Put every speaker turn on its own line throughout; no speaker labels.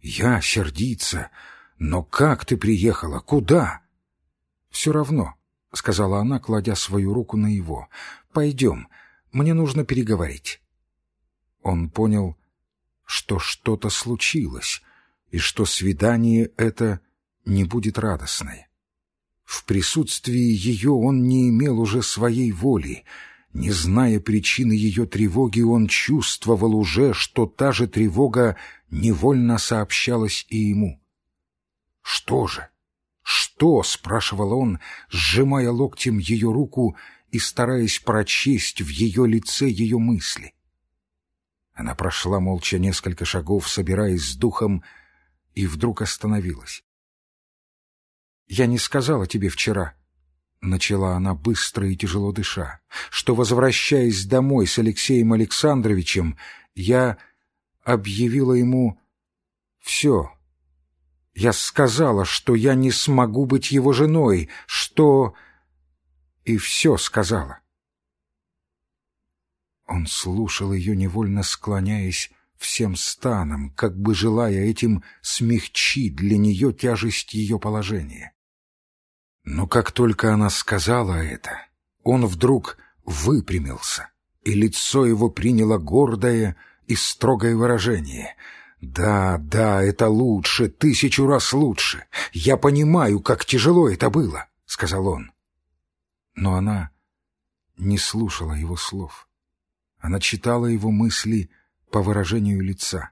Я сердиться. Но как ты приехала? Куда? Все равно, — сказала она, кладя свою руку на его. Пойдем, мне нужно переговорить. Он понял, что что-то случилось, и что свидание это не будет радостное. В присутствии ее он не имел уже своей воли. Не зная причины ее тревоги, он чувствовал уже, что та же тревога невольно сообщалась и ему. «Что же? Что?» — спрашивал он, сжимая локтем ее руку и стараясь прочесть в ее лице ее мысли. Она прошла молча несколько шагов, собираясь с духом, и вдруг остановилась. «Я не сказала тебе вчера», — начала она быстро и тяжело дыша, «что, возвращаясь домой с Алексеем Александровичем, я объявила ему все. Я сказала, что я не смогу быть его женой, что... И все сказала». Он слушал ее, невольно склоняясь всем станом, как бы желая этим смягчить для нее тяжесть ее положения. Но как только она сказала это, он вдруг выпрямился, и лицо его приняло гордое и строгое выражение. «Да, да, это лучше, тысячу раз лучше. Я понимаю, как тяжело это было», — сказал он. Но она не слушала его слов. Она читала его мысли по выражению лица.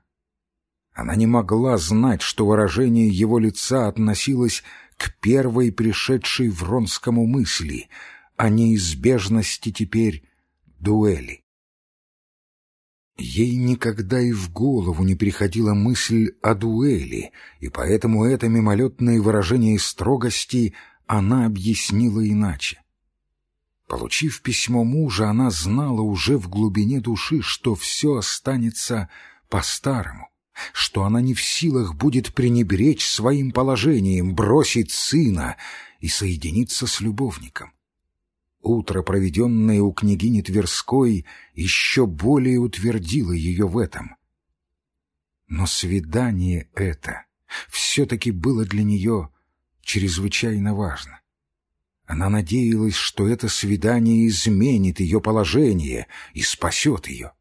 Она не могла знать, что выражение его лица относилось к первой пришедшей Вронскому мысли о неизбежности теперь дуэли. Ей никогда и в голову не приходила мысль о дуэли, и поэтому это мимолетное выражение строгости она объяснила иначе. Получив письмо мужа, она знала уже в глубине души, что все останется по-старому что она не в силах будет пренебречь своим положением, бросить сына и соединиться с любовником. Утро, проведенное у княгини Тверской, еще более утвердило ее в этом. Но свидание это все-таки было для нее чрезвычайно важно. Она надеялась, что это свидание изменит ее положение и спасет ее.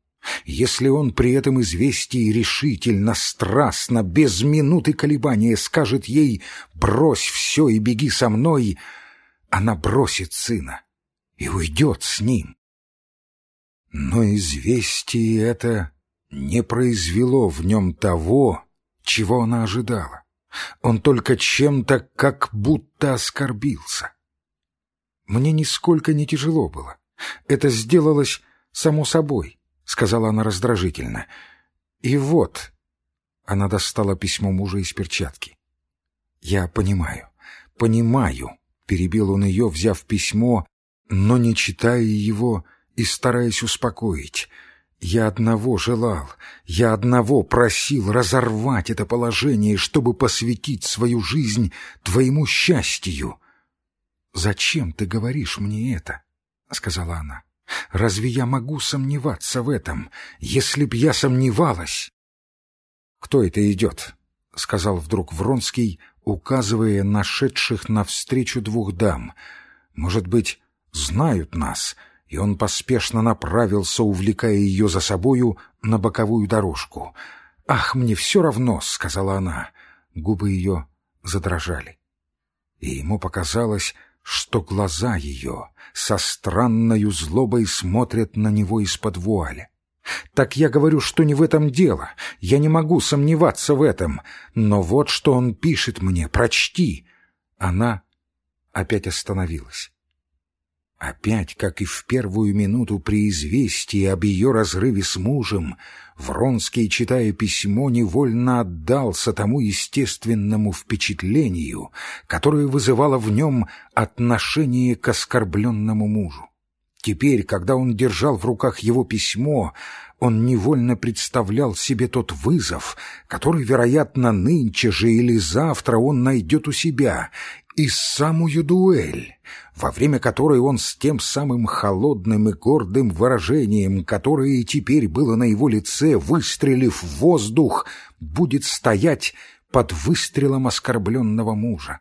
Если он при этом известии решительно, страстно, без минуты колебания скажет ей «брось все и беги со мной», она бросит сына и уйдет с ним. Но известие это не произвело в нем того, чего она ожидала. Он только чем-то как будто оскорбился. Мне нисколько не тяжело было. Это сделалось само собой. — сказала она раздражительно. «И вот...» — она достала письмо мужа из перчатки. «Я понимаю, понимаю», — перебил он ее, взяв письмо, но не читая его и стараясь успокоить. «Я одного желал, я одного просил разорвать это положение, чтобы посвятить свою жизнь твоему счастью». «Зачем ты говоришь мне это?» — сказала она. Разве я могу сомневаться в этом? Если б я сомневалась... — Кто это идет? — сказал вдруг Вронский, указывая нашедших навстречу двух дам. — Может быть, знают нас? И он поспешно направился, увлекая ее за собою на боковую дорожку. — Ах, мне все равно! — сказала она. Губы ее задрожали. И ему показалось, что глаза ее со странною злобой смотрят на него из-под вуаля. Так я говорю, что не в этом дело, я не могу сомневаться в этом, но вот что он пишет мне, прочти. Она опять остановилась. Опять, как и в первую минуту при известии об ее разрыве с мужем, Вронский, читая письмо, невольно отдался тому естественному впечатлению, которое вызывало в нем отношение к оскорбленному мужу. Теперь, когда он держал в руках его письмо, он невольно представлял себе тот вызов, который, вероятно, нынче же или завтра он найдет у себя, и самую дуэль, во время которой он с тем самым холодным и гордым выражением, которое теперь было на его лице, выстрелив в воздух, будет стоять под выстрелом оскорбленного мужа.